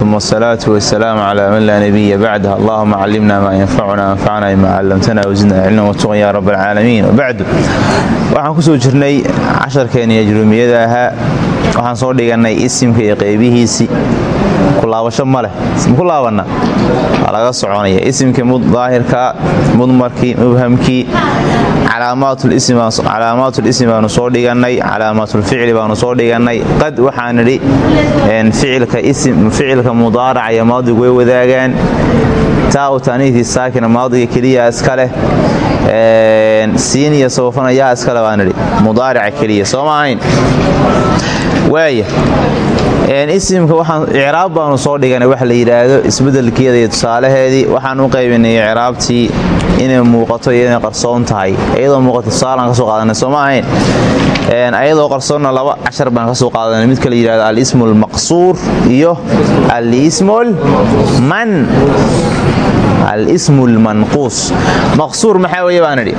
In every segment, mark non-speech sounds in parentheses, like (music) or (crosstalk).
ثم الصلاة والسلام على من لا نبي بعده اللهم علمنا ما ينفعنا وانفعنا بما علمتنا وزدنا علما وتقا يا رب العaalamiin wabacdu waxaan kusoo jirnay casharkeeni ajrumiyada ahaa waxaan soo dhiganay isimka iyo qeybihiisii kulaabasho ma leh ku laabanna waa laga soconaya. Isimkii daahirka mudmarkii mubhamkii calaamaatulism baanu soo dhiganay calaamaatulficli baanu soo dhiganay qad waxaan idhi ficilka mudaaraca iyo maadigu way wadaagaan. Taa u taaniitii saakina maadiga keliya iska leh. Siin iyo sawfana yaa iskale baan idhi mudaarica keliya soo ma ahayn isimka waxaan icraab baanu soo dhiganay wax la yidhaahdo isbedelkeeda iyo tusaalaheedii. Waxaan u qaybinay icraabtii inay muuqato iyo inay qarsoon tahay. Iyadoo muuqato tusaalaan ka soo qaadanay soo ma ahayn? Ayadoo qarsoonna laba cashar baan ka soo qaadanay. Midka la yidhahdo alismu almaqsuur iyo alismul man alismu lmanquus maqsuur maxaa weeye baan idhi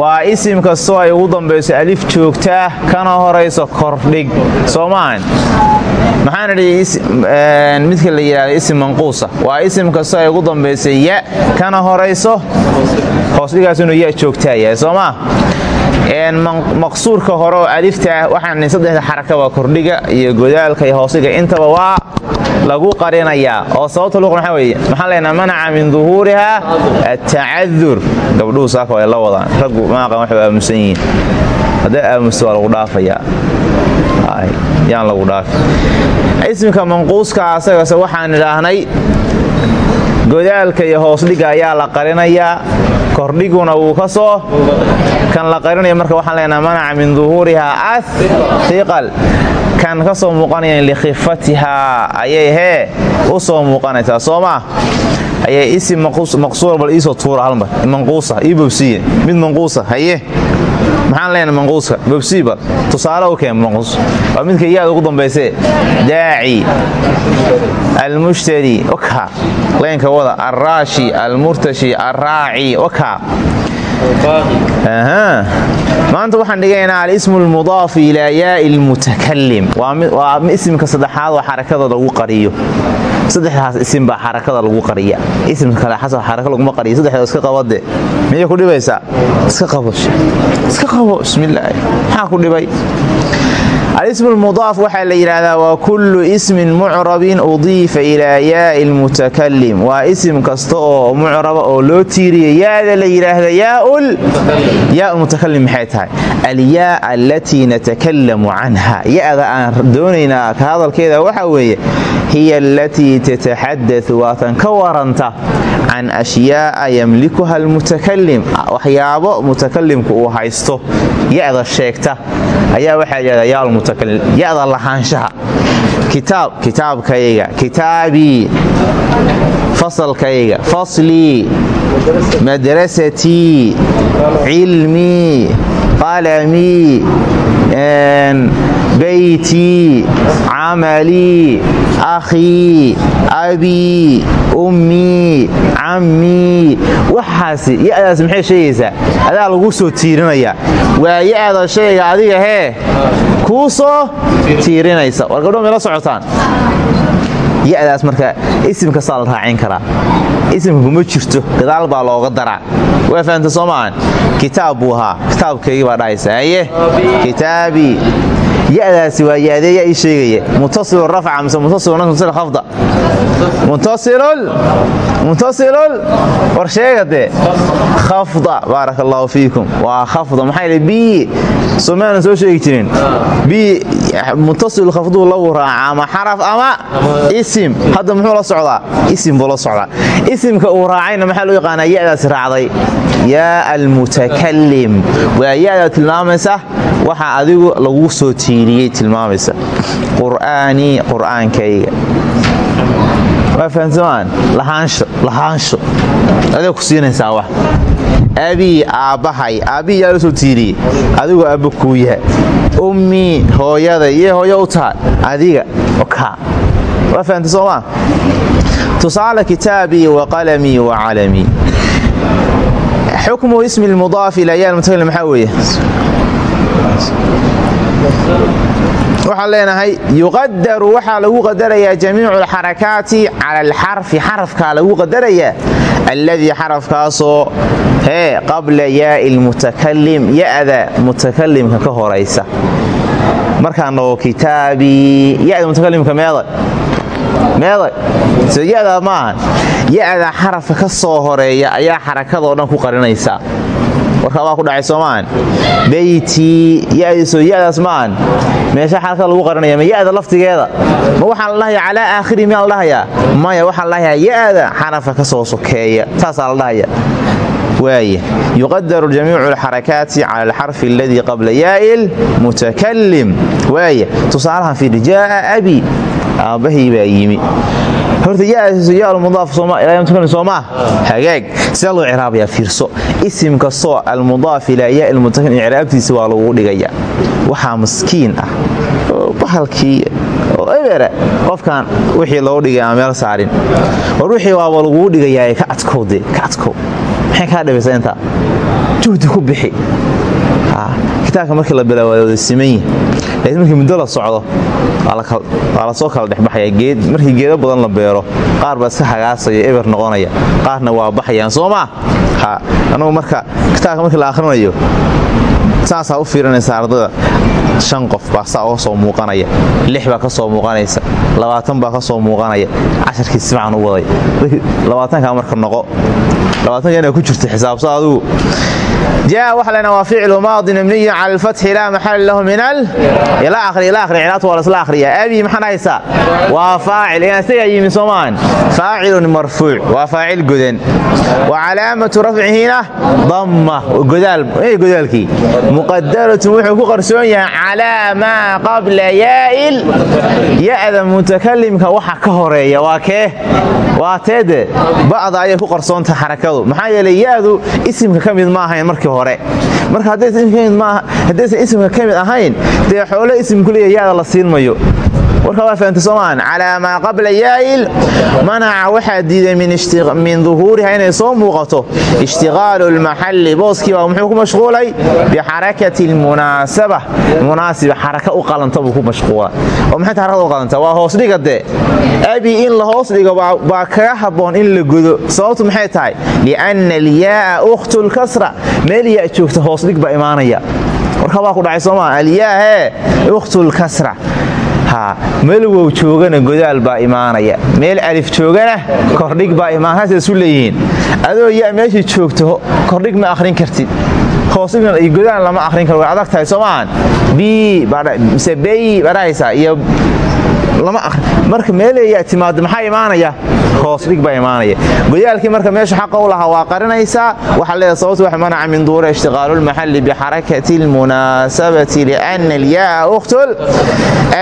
waa isim ay ugu dambayso alif joogtaa kana horayso kordhig. Soo maahan maxaan idhi midka la yidhahdo isim manquusa waa isim kastoo ay ugu dambayso ya kana horayso hoosdhigaas inuu ya joogtaa yahay. Soo maa maqsuurka hore oo alifta ah waxaan saddexda xarakaba kordhiga iyo godaalka iyo hoosdhiga intaba waa lagu qarinayaa oo sababta luq maxaa weeye maxaan leenaha manaca min duhuuriha atacadur gabdhuhu saaka way la wadaan raggu maaqan waxay aamusan yihiin. Hadday aamusto waa lagu dhaafayaa yaan lagu dhaafi ismka manquuska asagase waxaan idhaahnay godaalka iyo hoosdhiga ayaa la qarinayaa kordhiguna wuu ka soo kan la qarinaya marka waxaan leenaha manaca min duhuuriha ahiqal kan ka soo muuqanayan likhifatihaa ayay hee u soo muuqanaysaa. Soo ayay isim maqsuura bal iisoo tuura halmar manquusa bobsiye mid manquusa haye. Maxaan leenahay manquuska? Bobsiiba tusaale u keen manquus. Waa midka yaad ugu dambaysee daaci almushtari oka leynka wada alraashi almurtashi alraaci oka maanta waxaan dhigaynaa alismu lmudaaf ilaa yaai lmutakalim waa isimka saddexaad oo xarakada lagu qariyo. Saddexdaas isim baa xarakada lagu qariya isimka kale xasan xaraka laguma qariya saddexda iska qabade miyay ku dhibaysaa? Iska qabo iska qabo bismillaahi. Maxaa ku dhibay alismu lmudaaf waxaa la yidhaahdaa waa kullu ismin mucrabin udiifa ilaa yaai lmutakalim waa isim kasta oo mucraba oo loo tiiriya yaada la yidhaahda yaa mutakalim maxay tahay? Alyaa alatii natakalamu canha. Ya-da aan doonaynaa ka hadalkeeda waxaa weeye hiya alatii tataxadau waatan ka waranta can ashyaa'a yamlikuha almutakalim waxyaabo mutakalimku uu haysto. Ya-da sheegta. Ayaa waxaa layhahdaa yaa almutakalim ya-da lahaanshaha. Kitaab kitaabkayga kitaabii fasalkayga faslii madrasatii cilmii qalamii beytii camalii akhii abii ummii cammii waxaasi ya-daas maxay sheegaysaa adaa lagu soo tiirinayaa waa ya-da adiga hee kuu soo tiirinaysa war gabdho socotaan ya-daas marka isim kastaa la raacin karaa. Isimka kuma jirto gadaal baa looga daraa. Waa fahamta soo maahan kitaab buu baa dhahaysa haye? Kitaabii waa ya-dee yaa ii sheegaya muttasilu rafca mise muttasil khafda muttasilul muttasilul war sheega dee khafda baaraka allaahu fiikum. Waa khafda. Maxaa yidhi bi soomaanan soo sheegi jirin. Bi muttasil khafduu lagu raaca ama xaraf ama isim. Hadda muxuu la socdaa? Isim buu la socdaa. Isimka uu raacayna maxaa loo yaqaanaa? Ya-daasi raacday. Yaa almutakalim waa ya-da tilmaamaysa. Waxa waa fahamsamaan lahaansho lahaansho aday ku siinaysaa wax. Abii aabbahay aabbihi yaa la soo tiiriyey. Adigoo aabba kuu yaha ummii hooyada iyo hooyo u tahay. Adiga okaa. Waa fahamta soomaa tusaale kitaabii wa qalamii wa calamii xukmu ismi lmudaaf ilaa yaa mutakalim maxaa weeye waxaan leenahay yuqadaru waxaa lagu qadarayaa jamiicu alxarakaati cala alxarfi xarafkaa lagu qadarayaa alladii xarafkaasoo hee qabla yaai lmutakalim ya'da mutakalimka ka horaysa. Markaan nago kitaabii yada mutakalimka meeday? Meeday? Soo ya'daa maahan ya'da xarafka ka soo horreeya ayaa xarakadoo dhan ku qarinaysaa warkaa waa ku dhacay soomaan beytii yadiisoo yadaas maahan meesha xarakada lagu qarinaya ma ya'da laftigeeda? Ma waxaan la dhahayaa calaa aakhiri miyaan la dhahayaa? Maya waxaan la dhahayaa ya'da xarafka ka soo sokeeya. Saasaa la dhahaya yuqadaru jamiicu alxarakaati cala alxarfi aladii qabla yaai lmutakalim waaya tusaalahan fiiri jaaa abi aabbahay baa yimi. Horta yaalmudaaf soomaa hagaag. Sida loo ciraabayaa fiirso. Isim kastoo almudaaf ilaa yaa ilmutakalim icraabtiisa waa lagu dhigayaa. Waxaa maskiin ah. Oo bahalkii oo ebera qofkan wixii loo dhigay meel saarin. War wixii waaba laguu dhigayaa ka adkowde ka adkow. Maxay kaa dhibaysa intaa juhdi ku bixi. Kitaabka markii la bilaa waa wada simanyi laakiin markii muddo la socdo waa la soo kala dhexbaxaya markii geedo badan la beero qaar baa iska hagaasaya noqonaya. Qaarna waa baxayaan soo maa anugu marka kitaabka markii la akhrinayo saasaa u fiirinaysa ardada shan qof baa saa uga soo muuqanaya lix baa ka soo muuqanaysa labaatan baa ka soo muuqanaya. Casharkii simacan u waday. Labaatankaa marka noqo labaatanka inaa ku jirta xisaabso adugu jaa waxa lena waa ficlu maadin mabniyu cala alfatxi laa maxala lahu min al ila akhri ila akhri cilaadku waa lasla akhriya abi maxaan haysaa waa faacil inaan isagaa yimi soomaan faacilun marfuuc waa faacil godan wa calaamatu rafcihina damma godaal godaalkii. Muqadaratun wuxuu ku qarsoon yahay calaa maa qabla yaa'il. Ya'da mutakalimka waxa ka horreeya waa kee? Waa teede. Ba'da ayay ku qarsoontahay xarakadu maxaa yeelay ya'du isimka ka mid ma ahayn markii hore. Marka haddaysan isimka ka mid ahayn dee xoolo isimku leeya ya'da la siin mayo warka waa fahamtay soomaan calaa maa qabla yaa'il manaca waxaa diiday min duhuuriha inay soo muuqato. Ishtiqaalu lmaxalli booskii baa muxuu ku mashquulay? Bixarakati lmunaasaba munaasiba xaraka u qalanta buu ku mashquula oo maxay ta harakada u qalanta? Waa hoos dhiga dee. Abi in la hoos dhigo baa kaga habboon in la godo sababtu maxay tahay? Lianna alyaaa ukhtu lkasra meel yaa joogta hoos dhig baa imaanaya. Warka waa ku dhacay soomaa alyaahee ukhtu lkasra meel wow joogana godaal baa imaanaya. Meel alif joogana kordhig baa imaanasa isu leeyihiin. Adoo yaa meeshii joogto kordhig ma akhrin kartid. Hoosdhigna iyo godaal lama akhrin karo. Way adag tahay soo maahan mise bey iyo lama akhrin. Marka meeleeyaa timaado maxaa imaanaya hoosdhig baa imaanaya godaalkii marka meesha xaqa u lahaa waa qarinaysaa waxaa leedahay sababtu wax manaca min duura ishtiqaalu lmaxalli bixarakati lmunaasabati liana alyaaa ukhtul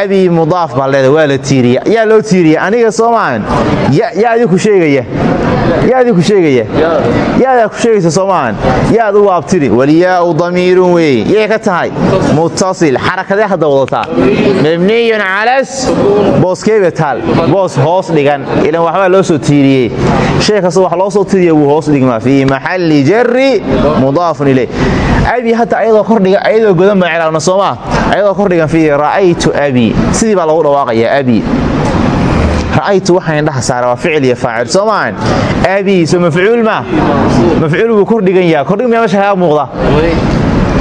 abi mudaaf baa leedahay waa la tiiriya yaa loo aniga soomaan yaadii ku sheegaya yaadii ku sheegaya. Yaadaa ku sheegaysa soomaan yaad u waabtiri walyaau damiirun weeye yay ka tahay. Muttasil xarakadee hadda wadataa. Mabniyun calas. Booskeeba taal. Boos hoos dhigan. Ilan waxbaa loo soo tiiriyey. Shay kasta wax loo soo tiiriya wuu hoos dhigmaa fii maxalli jarri mudaafun iley abi hadda ayadoo godan baa cilaabna soomaa ayadoo kordhigan fii ra'aytu abi. Sidii baa lagu dhawaaqayaa abi ra'aytu waxaa indhaha saara waa ficil iyo faacil soo maahan abi soo mafcuul maa mafcuul buu kordhigan yaha kordhig miyaa meesha kaga muuqda?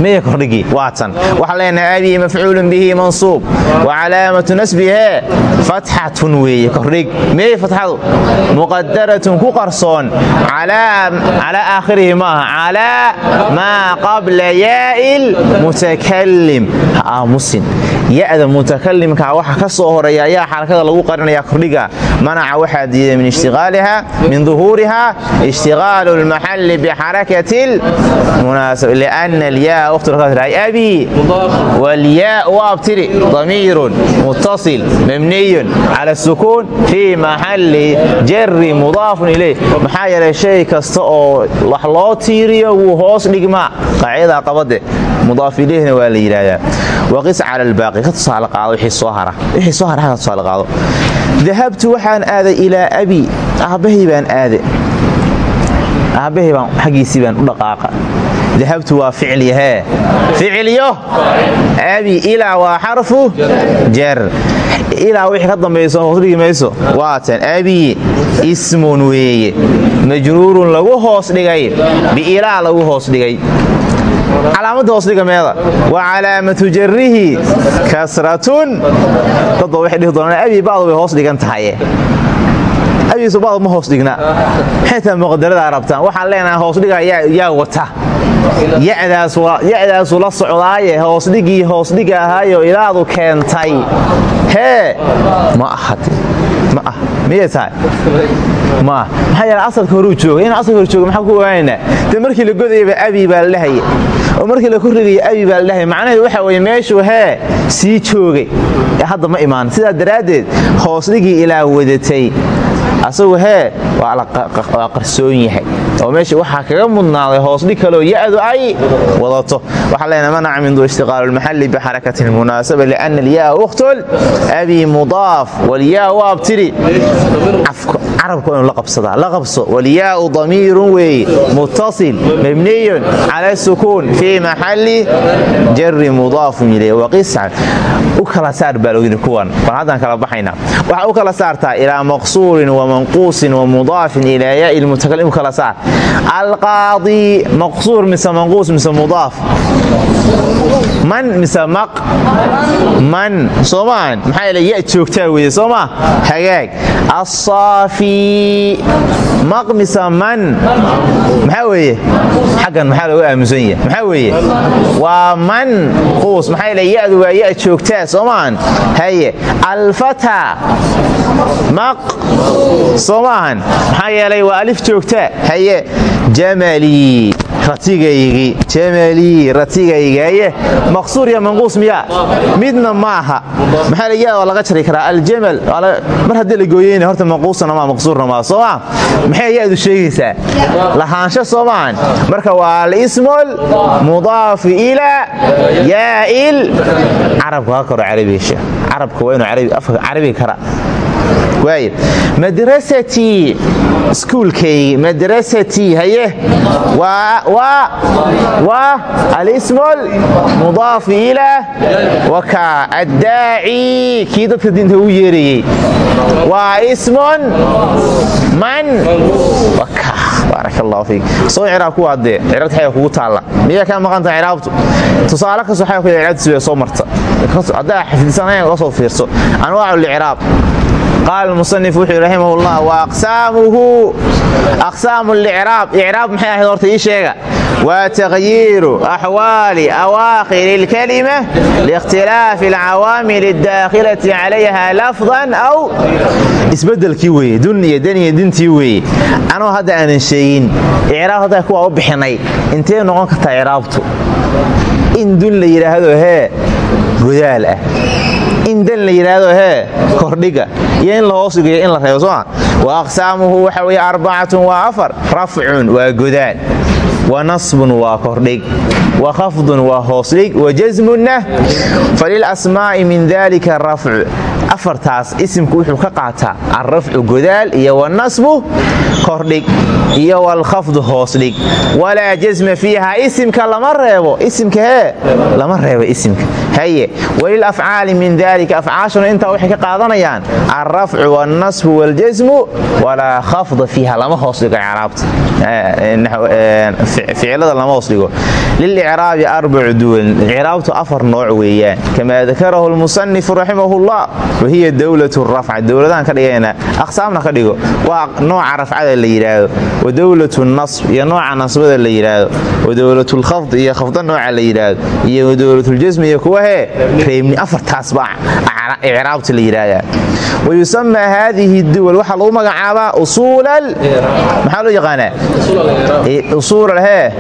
Maya kordhigii waatan. Waxaa leenahay abi mafcuulun bihi mansuub. Wa calaamatu nasbihee fatxatun weeye kordhig. Meeye fatxadu? Muqadaratun ku qarsoon. Calaa aakhirihi maaha calaa maa qabla yaa'il mutakalim ha aamusin ya'da waxa ka soo ayaa xarakada lagu qarinaya kordhiga. Manaca waxaa diiday min ishtiqaaliha min duhuuriha ishtiqaalu lmaxalli bixarakati lmunaasaba liana alyaa abi wlyaa waabtiri damiirun muttasil mabniyun cala sukuun fii maxalli jari mudaafun ileyh maxaa shay kasta oo wax loo tiiriyo wuu hoos dhigmaa qaacidadaa qabade mudaaf ileyhna waa la yidhaahdaa waqis cala albaaqi ka tusaale qaado wixii soo hara wixii soo hara ka tusaale qaado dahabtu waxaan aaday ilaa abi aabbahay baan aade aabbahay baan xaggiisii baan u dhaqaaqa dahabtu waa ficliyahee ficliyo abi ilaa waa xarfu jar ilaa wixii ka dambayso hoos dhigi mayso waatan abi ismun weeye majruurun lagu hoos dhigay biilaa lagu hoos dhigay calaamadda hoos dhiga meeda. Wa calaamatu jarrihi kasratun. Dadba waxay dhihi doonaan abi bacdu bay hoos dhigan tahaye abiisu bacdu ma hoos dhigna. Xitaa muqadaradaa rabtaan. Waxaan leenahay hoos dhiga yaa wata. Ya'daasu la socdaaye hoosdhigii hoosdhiga ahaayo ilaadu keentay. Hee ma ahad ma ah miyay tahay? Ma ah maxaa yeele asalka horuu jooga in asalka hor jooga maxaan ku ogaanaynaa dee markii la godayaba abi baa la dhahaya oo markii la korrigaya abi baa la dhahaya macnaheedu waxa weeye meeshuu hee sii joogay. Ee hadda ma imaan. Sidaa daraaddeed hoosdhigii ilaa wadatay. Asagu hee waa qarsoon yahay. Oo meesha waxaa kaga mudnaaday hoosdhig kaloo ya'du ay wadato. Waxaa leenahay manaca mindu ishtiqaalu lmaxalli bixarakati lmunaasaba liana alyaa ukhtul abi mudaaf walyaa waab tiri carabku inuu la qabsadaa. La qabso walyaau damiirun weeye muttasil mabniyun cala sukuun fii maxalli jari mudaafun ilay waqiscan u kala saar baa logini kuwan. Bal haddaan kala baxaynaa. Waxaa u kala saartaa ilaa maqsuurin wamanquusin wamudaafin ilaa yaai lmutakalim u kala saar. Alqaadi maqsuur mise manquus mise mudaaf? Man mise maq? Man. Soomaan maxaa yeele ya joogtaa weeye soo maa hagaag. Assaafi maq mise man maxaa weeye? Xaggan maxaa looga aamusan yahay? Maxaa weeye? Waa man quus. Maxaa yeele ya'du waa ya joogtaa soomaan haye alfata. Maq soo maahan maxaa yeelay waa alif joogtaa? Haye jamalii ratigaygii jamalii ratigayga haye maqsuur iyo manquus miyaa midna maaha maxaa la yaa waa laga jari karaa aljamal mar haddii la gooyeyna horta manquusna maa maqsuurna maa soo maa maxay yaadu sheegaysaa lahaansho soo maahan marka waa alismul mudaafu ilaa yaa'il carabka ha karo carabiga carabka waa inuu afka carabiga kara madrasatii iskuulkaygi madrasatii haye? Waa alismul mudaafu ilaa waka addaaci kii dadka diinta u yeerayey waa ismun man baarak allah fiik. Soo ciraab ku waadee ciraabta xaga kugu taalla. Miyaa kaa maqanta ciraabtu tusaale kastoo xaga ku ciraabtiis bay soo marta. Haddaa xifdisanayn uga soo fiirso. Anwaacu licraab qaal musanif wuxuu raximah llah wa aqsaamuhu aqsaamu licraab icraab maxay ahayd horta ii sheega waa takhyiiru axwaali awaakhiri اlkalima liikhtilaafi alcawaamil اdaakhilati calayha lafdan aw isbedelkii weeye dun iyo dan iyo dintii weeye anoo hadda aanan sheegin icraab hadda kuwaa u bixinay intee noqon kartaa icraabtu in dun la yidhaahdo hee godaal ah in dan la yidhaahdo hee kordhiga. Iyo in la hoos dhigayo in la reebo sooma wa aqsaamuhu waxa weye arbacatun waa afar rafcun waa godaan. Wa nasbun waa kordhig. Wa khafdun waa hoosdhig wa jasmunna falilasmaa'i min dalika rafcu afartaas isimku wuxuu ka qaataa alrafcu godaal iyo wanasbu kordhig iyo walkhafdu hoosdhig. Walaa jasma fiiha isimka lama reebo. Isimka hee lama reebo isimka. Haye walilafcaali min dalika afcaashuna intaa waxay ka qaadanayaan alrafcu walnasbu waljasmu walaa khafda fiiha lama hoosdhigo craabta ficilada lama hoosdhigo. Lilicraabi arbacu duwan. Ciraabtu afar nooc weeyaan. Kamaa dakarahu lmusanifu raximah llah wahiya dowlat rafca. Dowladaan ka dhigayna aqsaamna ka dhigo. Waa nooca rafcada la yidhaahdo wa dowlat nasb iyo nooca nasbada la yidhaahdo wa dowlat lkhafd iyo khafda nooca la yidhaahdo iyo wa dowlatljesmi iyo kuwa hee. Reebni afartaas baa icraabta la yidhaahdaa wayusama haadihi duwal waxaa lagu magacaabaa usuulal. Maxaa loo yaqaanaa? Usuulal hee.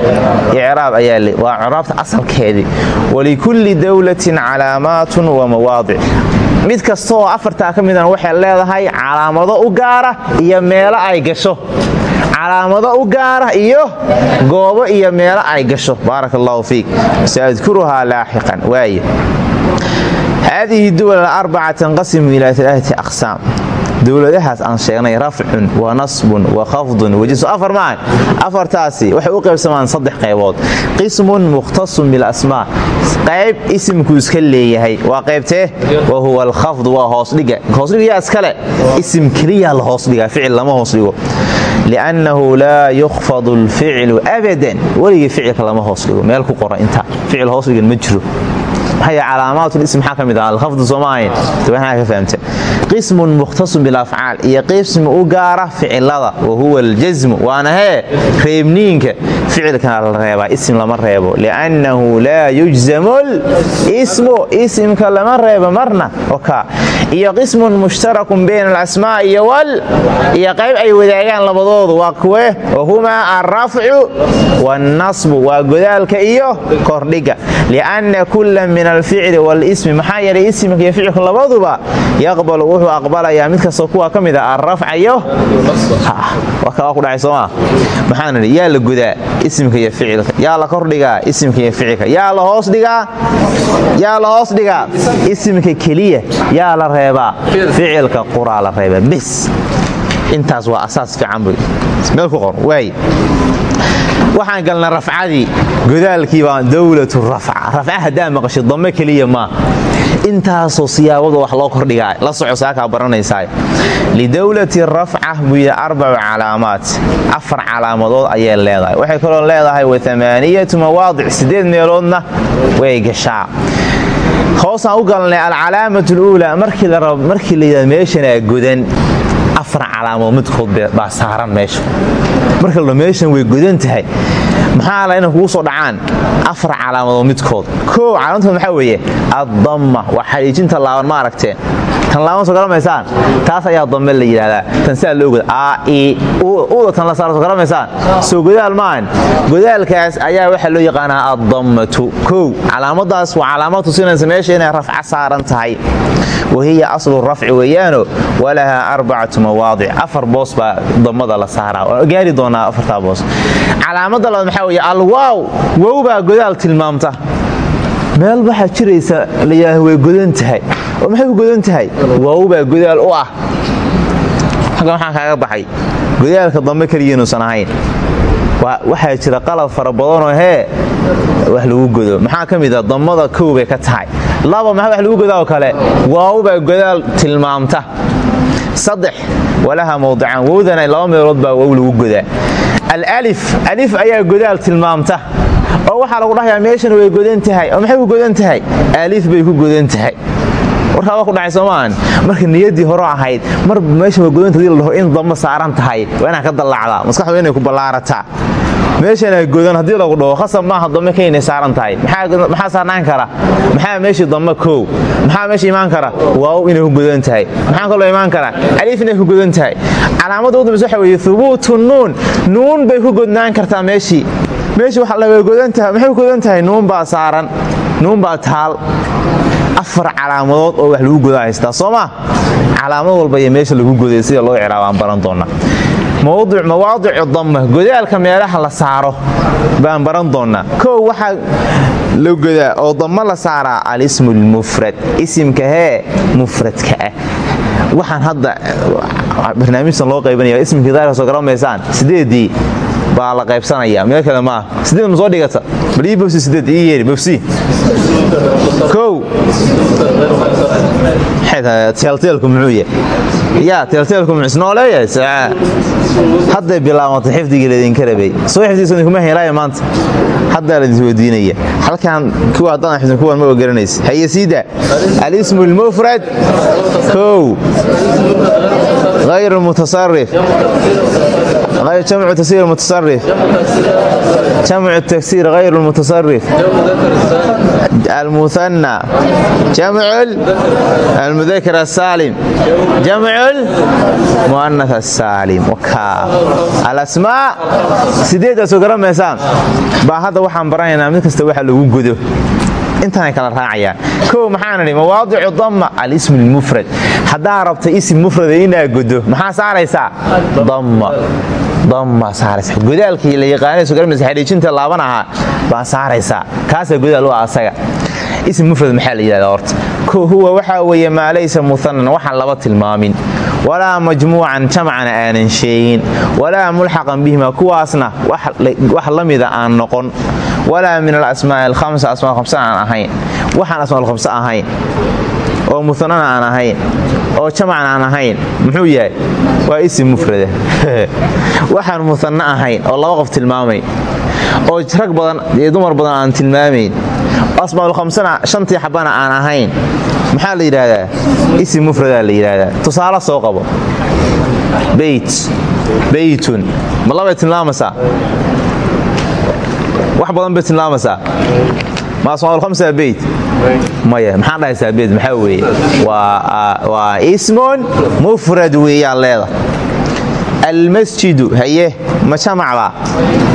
Icraab ayaa le waa icraabta asalkeedii walikulli dowlatin calaamaatun wa mawaadic mid kasta oo afartaa ka midana waxay leedahay calaamado u gaara iyo meelo ay gasho. Calaamado u gaara iyo goobo iyo meelo ay gasho. Baarak allahu fiik saadkuruhaa laaxiqan. Waaye. Haadihi duwal alarbaca tanqasimu ilaa alaaati aqsaam dowladahaas aan sheegnay rafcun wa nasbun wa khafdun wajisu afar maahan afartaasi waxay u qaybsamaan saddex qaybood. Qismun mukhtasun bilasmaa qayb isimkuu iska leeyahay waa qaybtee wa huwa alkhafdu waa hoosdhiga hoosdhigayaa iskale isim keliyaa la hoosdhigaa ficil lama hoosdhigo liannahu laa yukhfadu alficlu abadan. Weligii ficilka lama hoosdhigo meel ku qora inta. Ficil hoosdhigan ma jiro calaamaatulism maxaa ka mid ah alkhafdu soomaahayn tabanaa ka fahamta qismun mukhtasun bilafcaal iyo qismi u gaara ficilada wa huwa aljasmu waana hee reebniinka ficilkana la reebaa isim lama reebo liannahu laa yujzamu lismu isimka lama reebo marna oka iyo qismun mushtarakun bayna alasmaa iyo wal iyo qayb ay wadaagaan labadoodu waa kuwe wahumaa alrafcu wannasbu waa godaalka iyo kordhiga. Lianna kula min alficli walismi maxaa yeelay isimka iyo ficilku labaduba yaqbalu wuxuu aqbalayaa mid kastoo kuwa ka mid a alrafca iyo yaa la godaa isimka iyo ficilka yaa la kordhigaa isimka iyo ficilka yaa la hoos dhigaa isimka keliya yaa la reebaa ficilka quraa la reebaa bes intaas waa asaas fiican buy meel ku qor waay waxaan galnay rafcadii. Godaalkii baa dowlatu rafca. Rafca haddaa maqashay dame keliya maa intaasoo siyaabada wax loo kordhigaa la soco saakaa baranaysaa lidowlati rafca buu yidhi arbacu calaamaat. Afar calaamadood ayay leedahay. Waxay kaloo leedahay wa amaaniyatu mawaadic. Siddeed meeloodna way gashaa hoosaan u galnay alcalaamat luulaa markii la yidhahdo meeshanaa godan afar calaamood midkood baa saaran meesha marka meeshan way godan tahay. Maxaa la inay kugu soo dhacaan? Afar calaamadood midkood. Koo calaamadkood maxaa weeye? Addamma. Waa xariijinta laaban ma aragteen? Tan laaban soo garamaysaan? Taas ayaa damme la yidhahdaa tan saa loo goda ai uda tan la saara soo garamaysaan? Soo godaal maahan godaalkaas ayaa waxaa loo yaqaanaa addammatu. Kow calaamadaas waa calaamad tusinaysa meesha inay rafca saaran tahay. Wahiya aslu rafci weeyaano walahaa arbacatu mawaadic. Afar boos baa dammada la saaraa. Waa gaari calaamada labaad maxaa weeye alwaaw wow baa godaal tilmaamta. Meel waxaa jiraysa layidhaah way godan tahay. Oo maxay godan tahay? Waaw baa godaal u ah. Halkan waxaan kaaga baxay. Godaalka dambe keligiinuusan ahayn. Waxaa jira qalab fara badanoo hee wax lagu godo. Maxaa ka mid a dammada kow bay ka tahay. Laba maxaa wax lagu godaa oo kale? Waaw baa godaal tilmaamta saddex walaha mawdicaan. Wowdana laba meelood baa wow lagu godaa. Alif alif ayaa godaal tilmaamta. Oo waxaa lagu dhahayaa meeshan way godan tahay oo maxay ku godan tahay? Alif bay ku godan tahay. Warkaa waa ku dhacay soomaan marka niyaddii hore ahayd mar meeshan way godanta haddii la dhaho in damma saaran tahay. Waa ka dallaacdaa maskaxdu inay ku ballaarataa meeshana godan haddii lagu dhaho khasab maaha damme kaynay saaran tahay. Maxaa saarnaan kara? Maxaa meeshii damme koow maxaa meesha imaan kara? Waaw inay ku tahay. Maxaa kaloo imaan kara? Alif inay ku tahay. Calaamadda u waxa weeye hubuutu nuun. Nuun bay ku godnaan kartaa meeshii meeshii waxa la way godan tahay maxay ku tahay? Nuun baa saaran. Nuun baa taal. Afar calaamadood oo wax lagu godaa haystaa soo maa calaamad walba iyo meesha lagu goday sida loo ciraabaan baran doonnaa mawaadicu damma godaalka meelaha la saaro baan baran doonnaa kow waxaa la godaa oo dammo la saaraa alismu lmufrad isimka hee mufradka ah. Waxaan hadda barnaamijtan loo qaybanaya ismika daarka soo garamaysaan sideedii baa la qaybsanaya meel kale maaha sideed ma soo dhigata? Bal ii bofsi sideed ii yeeri bofsi kow teelteelkumuuuyateelteelkumuusnooleeyahadday bilaabantay xifdigiila idinka rabay soo xifdigiisa kuma helaayo maanta haddaa la isweydiinaya halkan kuwa haddaan xifdin kuwan ma ogaranaysa hayesiida alismu lmufrad kow hayr mutasarif jamcu tasiir mutasarif jamcu tagsiir hayr lmutasarif almuana almudakar asaalim jamcu lmuana asaalim alasmaa sideedaasoo garanaysaan baa hadda waxaan baranaynaa mid kasta waxa lagu gudo intaanay kala raacayaan kow maxaan idhi mawaadicu damma alismu lmufrad haddaa rabta isim mufrada inaa godo maxaa saaraysaa? Damma. Damma saaraysa godaalkii la yaqaanayso xidhiijinta laaban ahaa baa saaraysaa. Kaasaa godaal u asaga. Ism mufrad maxaa la yidhahdaa horta? Ko huwa waxaa weeye maa laysa muhanan waxaan laba tilmaamin. Walaa majmuucan jamcana aanan sheegin. Walaa mulxaqan bihima kuwaasna wax la mida aan noqon walaa min alasmaa'i alhamsa asmaa hamsa aan ahayn. Waxaan asmaaulkhamse ahayn. Oo muhanana aan ahayn. Oo jamcan aan ahayn. Muxuu yahay? Waa isim mufrada (laughs) waxaan muhanno ahayn oo laba qof tilmaamayn oo rag badan iyo dumar badan aan tilmaamayn. Asmaaulkhamsana shantii xabana aan ahayn. Maxaa la yidhaahdaa? Isim mufradaa la yidhaahdaa. Tusaale soo qabo. Beyt. Beytun. Ma labay tilmaamaysaa wax badan bay tilmaamaysaa. Ma asmaaulkhamsa beyt maya maxaan dhahaysaa beyt maxaa weeye? Waa ismun mufrad weeyaan leeda. Almasjidu haye ma jamacba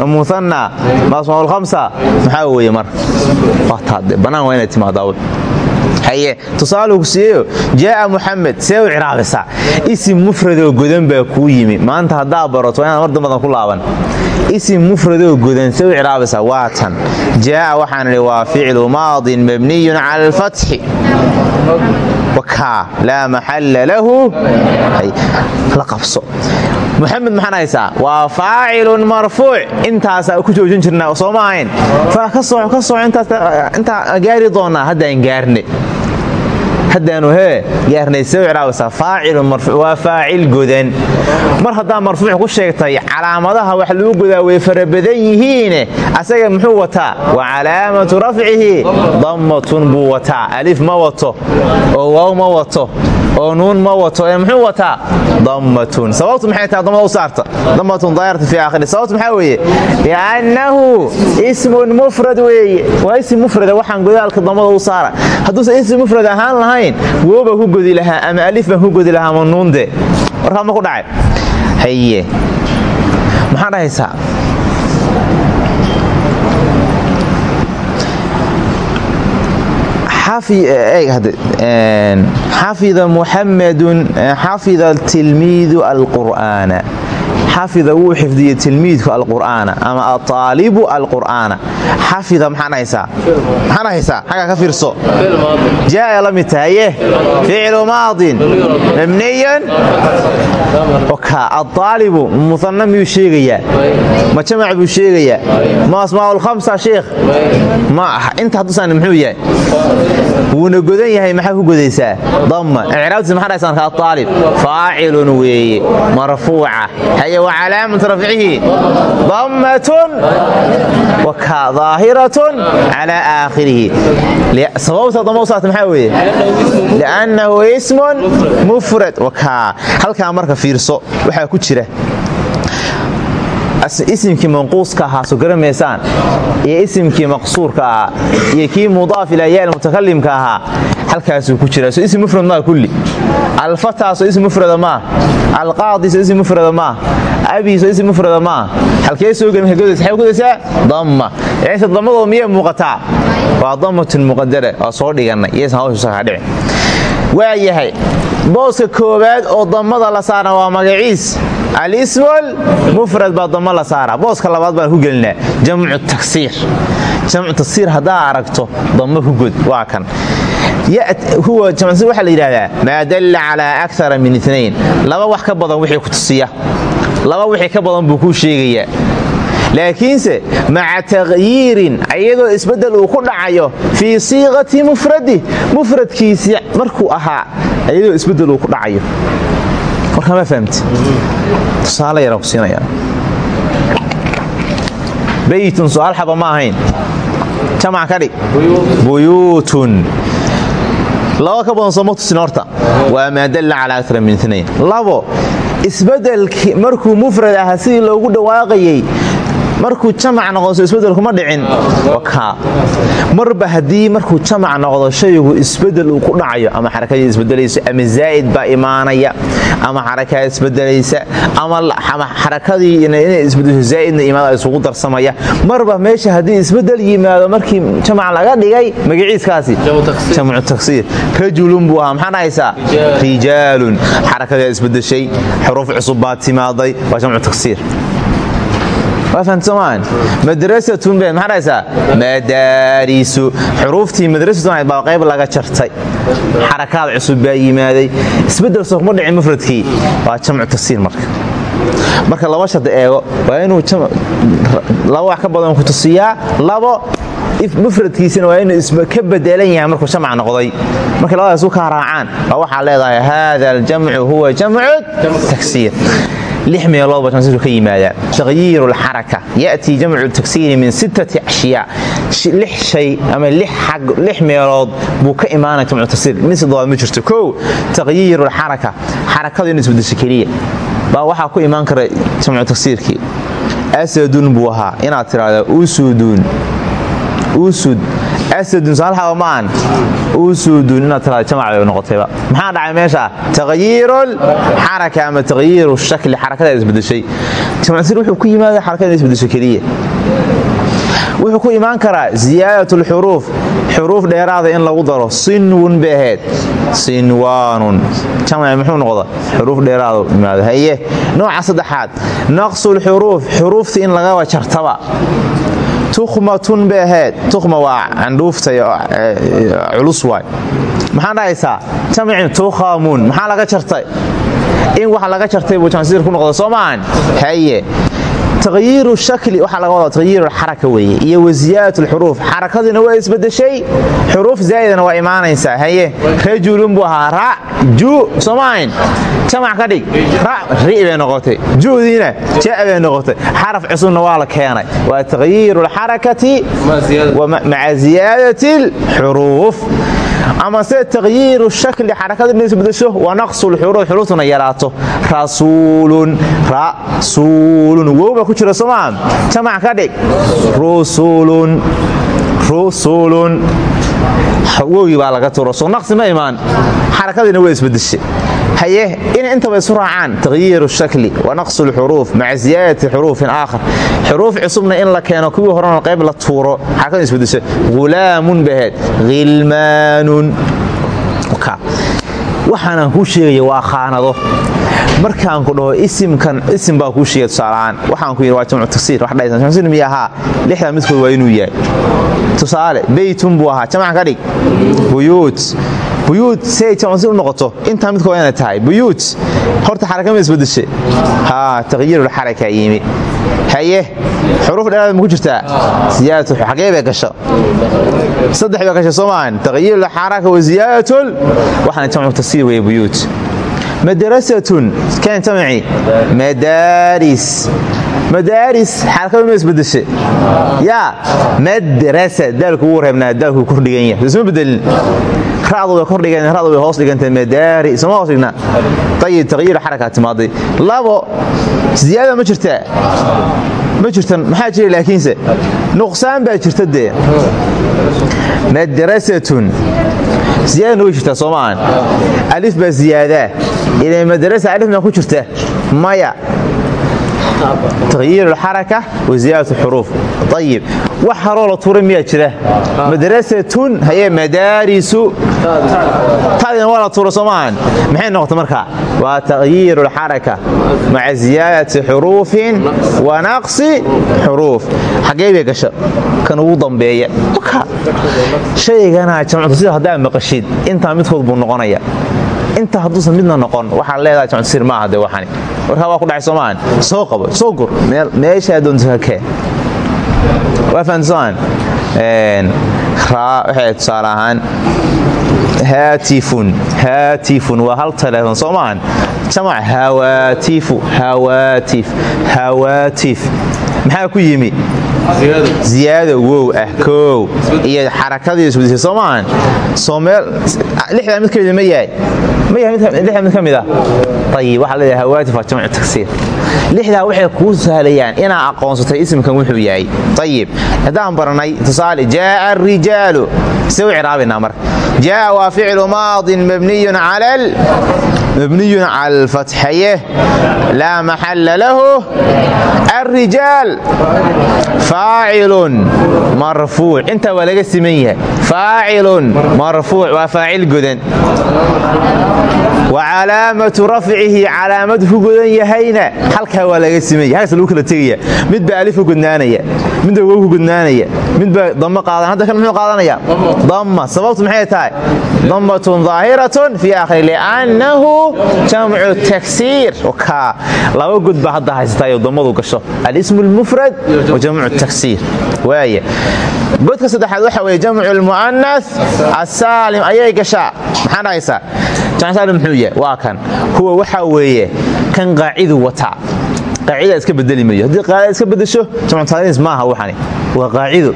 ma muhanna ma asmaaulkhamsa maxaa weeye marka waataade bannaan waa inay haye. Tusaalu ku siiyeyo jaaa muxamed see u ciraabisaa isim mufradoo godan baa kuu yimi. Maanta haddaa barato inaad mar dambadan ku laaban. Isim mufradoo godan see u ciraabisaa waa tan. Jaaa waxaan idhi waa ficlu maadin mabniyun cala alfatxi laa maxalla lahu. La qabso. Muxamed maxaan waa faacilun marfuuc. Intaasaa ku joojin jirnaa soo ma ahayn. Ka soco intaa gaari doonnaa haddaan gaarne haddaanu hee gaarnay see u ciraabaysaa faacilun marfuuc waa faacil godan mar haddaa marfuuc ku sheegtay calaamadaha wax lagu godaa way fara badan yihiine. Asaga muxuu wataa? Wa calaamatu rafcihi dammatun buu wataa. Alif ma wato oo waaw ma wato oo nuun ma wato ee muxuu wataa? Dammatun. Sababtu maxay tahay damada u saarta? Dammatun daayarta fi aakhiri. Sababtu maxaa weeye? Liannahu ismun mufrad weeye. Waa isim mufrada waxaan godaalka damada u saara. Hadduusan isim mufrad ahaan lahayn wooba ku godi lahaa ama alif baan ku godi lahaa ama nuunde? Warkaa ma ku dhacay? Haye maxaa dhahaysaa xafida muxamedun xafida tilmiidu alqur'aana xafida wuu xifdiyey tilmiidku alqur'aana ama aaalibu alqur'aana xafida maxaan haysaa xagga ka fiirso jaaya la mid tahaye ficlu maadin mabniyan aaalibu muana miyuu sheegayaa ma jamac buu sheegayaa ma asmaaulkhamsa sheikh ma inta hadduusan muxuu yahay? Wuuna godan yahay maxaa ku godaysaa? Damma. Icraabtiis maxaa dhahaysaa marka aalib faacilun weeye marfuuca haye wa calaamatu rafcihi. Dammatun waka daahiratun calaa aakhirihi. Sababta saarta maxaa weeye? Liannahu ismun mufrad. Wakaa halkaa marka fiirso waxaa ku jira isimkii manquuska ahaa soo garamaysaan iyo isimkii maqsuurka ahaa iyo kii mudaaf ilaa yaal mutakalimka ahaa halkaasuu ku jira. So ism mufrad maa kulli. Alfataaso ism mufrada maa. Alqaadiso ism mufrada maa. Abiiso ism mufrada maa. Halkee soo gelin godays waxay godaysaa? Damma. Yacni damadoo miyay muuqataa? Waa dammatun muqadara waa soo dhigannay iyaysan hawsha kaa dhicin waa booska koowaad oo dammada la saarna waa magaciis. Alismul mufrad baa dammo la saara. Booska labaad baan ku gelinaa jamcu taksiir. Jamcu taksiir haddaa aragto dammo ku god waa kan. Huwa jamcsi waxaa la yidhahdaa maa dalla calaa akara min inayn laba wax ka badan wixii ku tusiya. Laba wixii ka badan buu kuu sheegayaa laakiinse maca takhyiirin iyadoo isbeddel uu ku dhacayo fii siiqati mufradi mufradkiisii markuu ahaa iyadoo isbeddel uu ku dhacayo. Warkaa ma fahamti tusaale yaraan ku siinaya. Beytun su'aal xaba ma ahayn. Jamac ka buyuutun. Laba ka badan sooma tusin horta. Waa maa dalla calaa akara min inayn labo isbeddelki markuu mufrad ahaa sidii loogu dhawaaqayey markuu jamac noqdo so isbeddelku ma dhicin marba haddii markuu jamac noqdo shaygu isbeddel uu ku dhacayo ama xarakadii isbedelayso ama zaa'id baa imaanaya ama xarakaa isbedelaysa ama xarakadii inay isbedesho zaa'idna imaada isugu darsamaya. Marba meesha haddii isbeddel yimaado markii jamac laga dhigay magaciiskaasi. Jamcu taksiir rajulun buu ahaa maxaan haysaa rijaalun. Xarakadaa isbedeshay xuruuf cusub baa timaaday. Waa jamcu taksiir waa fahamsamaan madrasatun be maxaa dhahaysaa madaarisu xuruuftii madrasatun baa qayb laga jartay. Xarakaad cusub baa yimaaday. Isbeddel soo kuma dhicin mufradkii. Waa jamcu tafsiir marka. Marka laba shardi eego waa inuu laba wax ka badan ku tusiyaa labo mufradkiisana waa inuu ka bedelan yahay markuu jamc noqday. Markay labadaas u kaa raacaan waa waxaa leedahay hada aljamcu huwa jamcu taksiir lix meelood ba jamsiirku ka yimaadaa taqyiiru alxaraka ya'tii jamcu taksiiri min sittati ashyaa lix shay ama lix meelood buu ka imaanaya jamcu taksiir min sidobaad ma jirto kow taqyiiru alxaraka xarakadu inu isbedesho keliya baa waxaa ku imaan kara jamcu taksiirkii asadun buu ahaa inaad tiraahda usudun usud asadun saalxaba maan usudun inaad tiraada jamac bay noqotayba maxaa dhacay meesha taqyiirul xaraka ama taqyiiru shakli xarakada isbedeshay jamcsir wuxuu ku yimaada xarakada isbedesho keliya wuxuu ku imaan karaa ziyaadat lxuruuf xuruuf dheeraada in lagu daro sinwun bay ahayd sinwaanun muxuu noqda xuruuf dheeraada imaado haye nooca saddexaad naqsulxuruuf xuruufta in lagaba jartaba tukhmatun bay ahayd tukhma waa candhuufta culus waay. Maxaa dhahaysaa? Tukhamun maxaa laga jartay? In wax laga jartay buu ku noqda soo haye taqyiiru shakli waxaa laga wadaa taqyiiru xaraka weeye iyo wa ziyaadat lxuruuf xarakadiina waa isbedeshay xuruuf zaa'idana waa imaanaysaa haye rajulun buu ahaa ra ju soo maahayn jamac ka dhig ri bay noqotay judiina ja bay noqotay xaraf cusubna waa la keenay waa taqyiiru alxarakati maca ziyaadati alxuruuf ama se taqyiiru shakli xarakada ina isbedesho wa naqsu lxuruuf xuruuftuna yaraato. Rasuulun rasuulun. Wow baa ku jira soomaa jamac ka dhig. Rusulun rusulun wowgii baa laga turo. Soo naqsi ma imaan. Xarakadiina waa isbedeshay haye in intaba isu raacaan. Taqyiiru shakli wa naqsu lxuruuf maca ziyaadati xuruufin aakhar. Xuruuf cusubna in la keeno kuwii horena qayb la tuuro xarakada isbedesha hulaamun baheed hilmaanun waxaanaan kuu sheegaya waa khaanado. Markaan ku dhaho isimkan isim baa kuu sheegay tusaalahaan. Waxaan ku yidhi waa jamcu tafsiir wax dhahaysan jamcu tafsiir miya ahaa? Lixdaa midkood waa inuu yahay. Tusaale beytun buu ahaa. Jamac ka dhig. Buyuut buyuut si ay tafsiir u noqoto. Intaa midkood waa inay tahay. Buyuut horta xaraka ma isbedeshe. Haa taqyiirul xaraka yimi. Haye xuruuf dheeraad ma ku jirtaa siyaadatu xagee bay gasho. Saddex bay gasho soo maahan taqyiirul xaraka wa ziyaadatul waxaana jamcu tafsiir weeye buyuut madrasatun keen jamci madaaris madaaris xarakadu ma isbedeshe. Yaa madrasa daalku wuu reebnaa daalku kordhigan yahay. Isma bedelin. Ra'du way kordhigan ra'du way hoos dhigantay madaari isma hoos dhignaa ayib taqyiir xarakaa timaaday. Labo ziyaada ma jirtaa ma jirtan maxaa jira laakiinse? Nuqsaan baa jirta dee. Madrasatun. Ziyaadana way jirtaa soo alif baa ziyaadaa. Ila madrasa alif maa ku jirta maya taqyiir alxaraka wa ziyaadat xuruuf ayib wax haroo la tuuray miyaa jira madrasatun haye madaarisu tadina waa la tuura soo maahan maxay noqota marka waa taqyiiru alxaraka maca ziyaadati xuruufin wa naqsi xuruuf xaggee bay gasho kan ugu dambeeya shaygana jamcu tafsiir haddaa maqashid intaa midkood buu noqonaya inta hadduusan midna noqon waxaa leedahay tafsiir maaha dee waxani. Warkaa waa ku dhacay soo maahan soo qabo soo gur. Meeshaa doonta ka keen waa fahansan raa waxay tusaale ahaan haatifun haatifun waa hal taleefon soo maahan jamac hawaatifu hawaatif hawaatif maxaa ku yimi? Ziyaada wow ah koow iyo xarakadii isbedeshay soo maahan soo meel lixdaa mid mida ma yahay. Ma yahay lixdaa mid ka mid ah. Ayib waxaa leedahay hawaatif waa jamcu tagsiir. Lixdaa waxay kuu sahlayaan inaa aqoonsatay isimkan wuxuu yahay. Ayib haddaan baranay tusaale jaaa arijaalu see u ciraabaynaa marka. Jaaa waa ficlu maadin mabniyun cala mabniyun cala alfatxaye laa maxalla lahu alrijaal faacilun marfuuc intaa waa laga siman yahay faacilun marfuuc waa faacil godan wa calaamatu rafcihi calaamad ku godan yahayna halkaa waa laga siman yahay halkaas lagu kala tegaya mid baa alif ku godnaanaya midbaa wow ku godnaanaya midbaa damo qaadan hadda kan muxuu qaadanaya damma sababtu maxay tahay dammatun daahiratun fii aakhiri liannahu jamcu taksiir laba god baa hadda haysatayo dammadu gasho. Alismu lmufrad wa jamcu taksiir waaya godka saddexaad waxa weye jamcu lmu'anas asaalim ayay gashaa. Maxaa dhahaysaa jamc muxuu yahay waa kan. Kuwa waxaa weeye kan qaacidu wataa qaacida iska bedeli mayo haddii qaacida iska bedesho jamcutaaniis maaha waxani. Waa qaacido.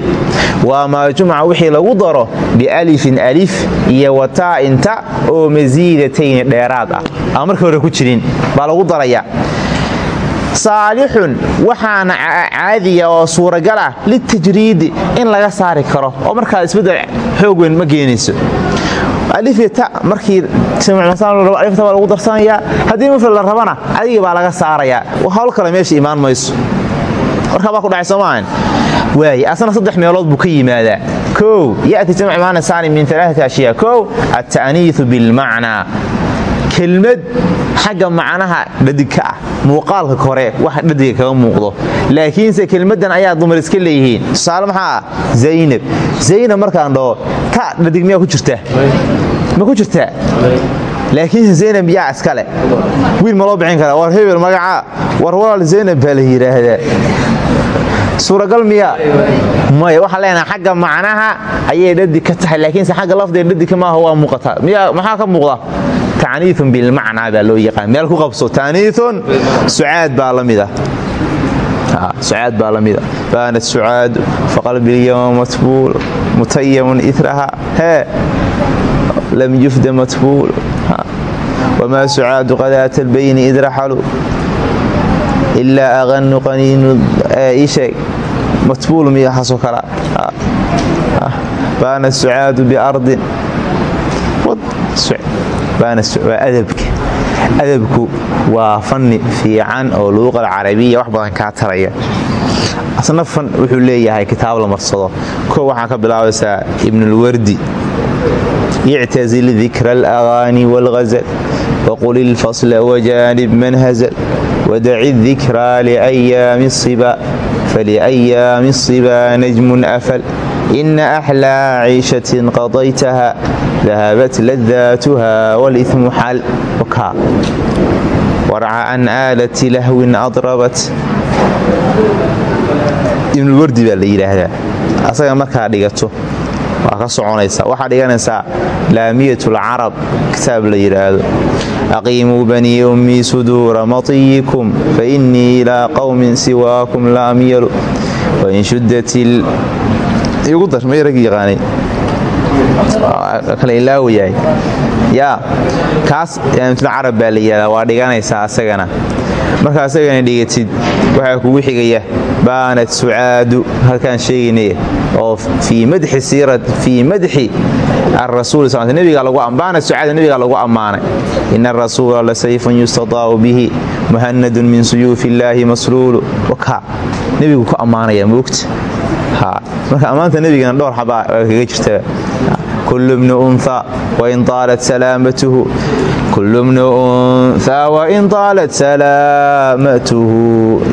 Waa maa jumca wixii lagu daro bialifin alif iyo wataa inta oo masiidatayni dheeraad ah. Aan marka hore ku jirin baa lagu daraya. Saalixun waxaana caadiya oo suuragal ah litajriidi in laga saari karo. Oo markaa isbeddel xoog weyn ma geenayso alifta markii alifta baa lagu darsanayaa. Haddii mufrad la rabana adiga baa laga saarayaa hawl kale meesha imaan mayso. Warkaa baa ku dhacay soomaahan waaye asna saddex meelood buu ka yimaadaa. Kow ya'ti jamc maana saalim min alaaati ashyaa kow alta'niiu bilmacnaa kelmad xagga macnaha dhadigka ah muuqaalka kore wax dhadiga kaga muuqdo. Laakiinse kelmaddan ayaa dumar iska leeyihiin. Tusaale maxaa? Ah zaynab. Zaynab markaan dhaho ta dhadig miyaa ku jirta? Ma ku jirtaa laakiinse zaynab yaa iskale wiil ma loo bixin karaa? War hebel magacaa war walaal zaynab baa la yidhaahdaa suuragal miya. Maya waxaan leenaha xagga macnaha ayay dhadig ka tahay laakiinse xagga lafdiga dhadigka maaha waa muuqataa maxaa ka muuqda? Taniiun bilmacnaa baa loo yaqaan. Meel ku qabso taniiun sucaad baa la mida. Baa la mida. Baanat sucaadu faqalbilyama matbuul mutayamun iraha hee lam yufda matbuul. Wamaa sucaadu qadaata albayni id raxalu ilaa aqanu qaniinu isheeg matbuul miyahaasoo kala baanat sucaadu biardin waa adabka adabku waa fanni fiican oo luuqal carabiya wax badan kaa taraya asna fan wuxuu leeyahay kitaab la marsado kow waxaa ka bilaabaysaa ibnulwardi ictazil dikra alagaani wاlghazal waqul ilfasla wajaanib man hazal wadaci dikraa liأyaami الصiba faliأyaami الصiba najmun afal ina أxlىa ciishaة qadaytaha dahabat ladaatuha wاlإثmu xal warca an aalati lahwin adrabat ibnulwardi baa la yidhaahdaa asaga markaa dhigato waa ka soconaysa waxaa dhiganaysaa laamiyat lcarab kitaab la yidhaahdo. Aqiimuu banii ummii suduura matiyikum fainii ilaa qowmin siwaakum la amyalu wain shudat igu dar may rag yaqaanay kale ilaawayahay yaa kaas laamitul carab baa la yidhahdaa waa dhiganaysaa asagana marka asagana dhigatid waxaa kugu xigaya baanat sucaadu halkaan sheegaynay oo fii madxi siirat fii madxi arasuul nabiga lagu ammaanay. Ina arasuula la sayfun yustadaa'u bihi muhanadun min suyuufi illaahi masluulu wakaa nebigu ku ammaanaya moogta marka ammaanta nebigana dhowr xabaa kaga jirta kul bnu unha wain aalat salaamatuhu kul bnu unthaa wain طaalat salaamatuhu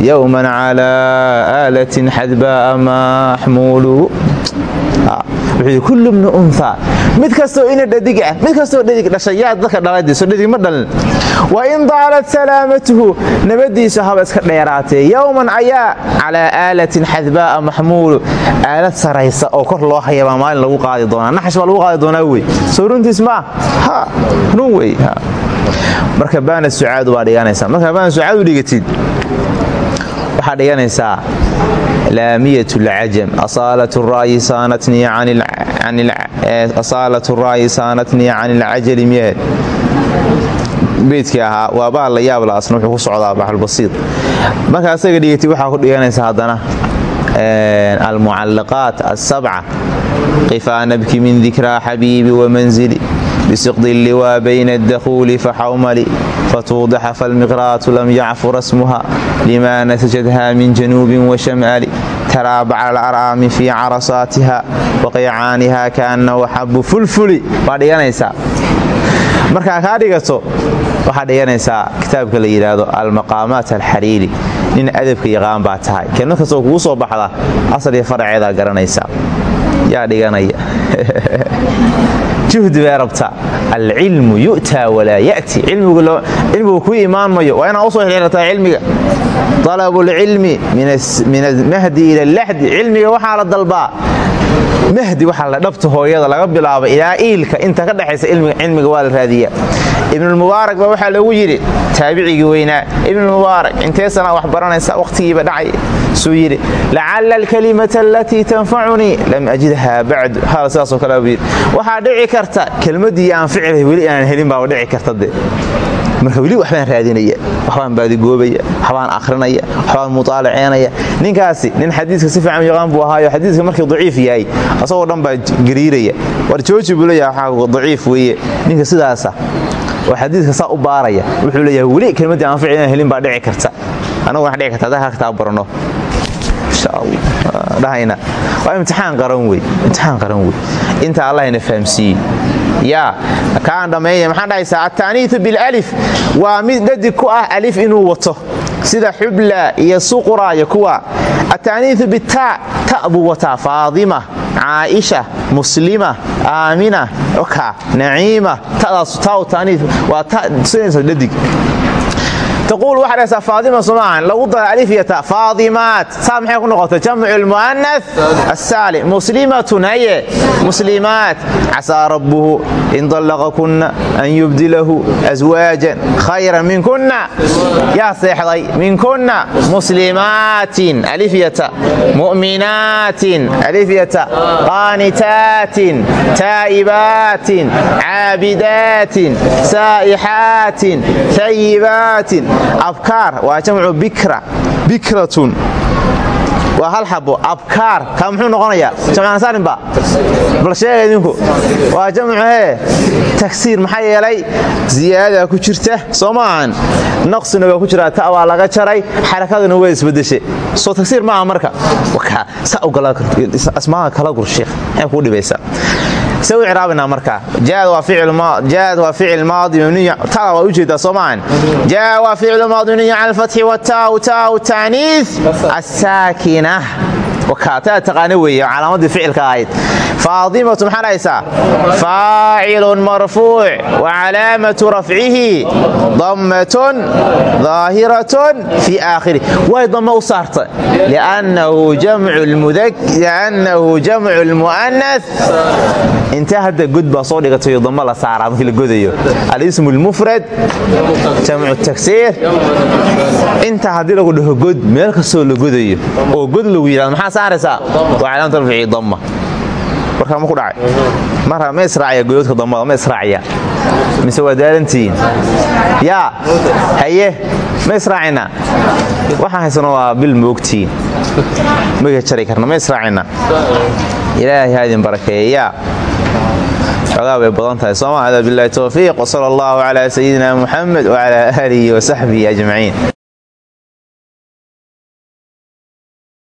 yowman calaa aalatin xadbaa maxmuuluhu wuxuu kullu bnu unthaa mid kastoo ina dhadig ah mid kastoo dhadig dhashay yaa dadka dhaladiiso dhadig ma dhalin. Wa in daalat salaamatuhu nabadiisu haba iska dheeraatee. Yowman ayaa calaa aalatin xadbaa'a maxmuulu aalad saraysa oo kor loo hayabaa maalin lagu qaadi doonaa. Naxash baa lagu qaadi doonaa wey. Soo runtiis ha run wey. Marka baana sucaadu baa dhiganaysaa marka baana sucaadu dhigatid waxaa dhiganaysaa laamiyat lcajam asaalat ra'yi saanatnii can ilcajali miyahed. Beydkii ahaa waa bahal la yaab la asna wuxuu ku socdaa baxulbasiid marka asaga dhigatid waxaa ku dhiganaysaa haddana almucallaqaat asabca qifaa nabki min dikraa xabiibi wamanzili bisiqdi liwaa bayna adakhuuli faxawmali fatuudaxa falmiqraatu lam yacfu rasmuha lima nasajadha min januubin washamali taraabaca alaraami fii carasaatiha waqaycaaniha kaana waxabu fulfuli waa dhiganaysaa markaa kaa dhigato waxaa dhiganaysaa kitaabka la yidhaahdo almaqaamaat alxariiri nin adabka yaqaan baa tahay kelmad kastoo kugu soo baxda asal iyo faraceedaa garanaysaa yaa dhiganaya juhdi bay rabtaa alcilmu yu'taa walaa ya'ti. Cilmigu ku imaan mayo waa inaa u soo xirxirataa cilmiga. Alabu lcilmi min almahdi ila allaxdi cilmiga waxaa la dalbaa. Mahdi waxaa la dhabta hooyada laga bilaabo ilaa iilka inta ka dhexaysa cilmiga waa la raadiya ibnulmubaarak baa waxaa loogu yidhi taabicigii weynaa. Ibnulmubaarak intee sanaa wax baranaysa wakhtigiiba dhacay suu yidhi lacala alkalimata alatii tanfacunii lam ajidha bacdu hal sidaasoo kale yidhi waxaa dhici karta kelmaddii aan ficilay weli aanan helin baaba dhici karta de marka weli waxbaan raadinaya waxbaan baadigoobaya waxbaan akhrinaya waxbaan mutaalaceynaya ninkaasi nin xadiiska si fiican yaqaan buu ahaayo xadiiska markii daciif yahay asagoo dhan baa gariiraya. War jooji buu leeyahay waxaa daciif weeye. Ninka sidaasa oo xadiiska saa u baaraya. Wuxuu leeyahay weli kelmaddii aan ficil inaan helin baa dhici karta. Anagu wax dhici karta haddaan halkataa barano dhahayna. Waa imtixaan qaran wey imtixaan qaran wey inta allahna fahamsiiye. Yaa kaan dhammeeya maxaan dhahaysaa attaaniitu bilalif. Waa mid dhadig ku ah alif inuu wato. Sida xubla iyo suqura iyo kuwa. Attaaniitu bitaa ta buu wataa faadima caaisha muslima aamina naciima tadaas taa taaniif waa ta sinaysa dhadig taquul waxaa dhahaysaa faadima somaahan lagu dara alif iyo ta faadimaat saa maxay ku noqotay jamcu lmu'anas asaalim muslimatun haye muslimaat casaa rabbuhu in dallaqakunna an yubdilahu aswaajan khayran minkunna yaa seexday minkunna muslimaatin alif iyo ta mu'minaatin alif iyo ta qaanitaatin taa'ibaatin caabidaatin saa'ixaatin tayibaatin abkaar waa jamcu bikra bikratun waa hal xabo abkaar kaa muxuu noqonayaa jamcansaarinba bal sheega idinku waa jamcu hee tagsiir maxaa yeelay ziyaadadaa ku jirta soo naqsina ku jiraa ta laga jaray xarakaduna waa isbedeshe soo tagsiir maaha marka asmaaha kala gur sheekh maxay kuu dhibaysaa se u ciraabinaa markaa jaad waa ficil maadi mabniy tada waa u jeedaa soo maahan jaa waa ficil maadi mabniy cala alfatxi wataau taau taaniis asaakina taa taqaana weeye calaamadii ficilka ahayd faadimatu maxaa dhahaysaa faacilun marfuuc wa calaamatu rafcihi dammatun daahiratun fii aakhiri way dammo u saarta liannahu jamcu lmu'anas intaa hadda god baa soo dhigatayo dammo la saaraa markii la godayo alismu lmufrad jamcu tagsiir intaa haddii lagu dhaho god meel kastoo la godayo oo god lagu yidhahdo maxaa saaraysaa. Waa calaamatu rafcihi damma. Warkaa ma ku dhacay. Marka ma israacaya goyoodka dambada ma israacaya. Mise waa daalantihiin yaa haye ma israacina waxaan haysano waa bil moogtihiin maga jari karna ma israacina ilaahay ha idin barakeeye yaa xogaa way badan tahay. Sooma hada bilahi towfiiq wsala allahu calaa sayidina muxamed wcala aalihi wasaxbihi ajmaciin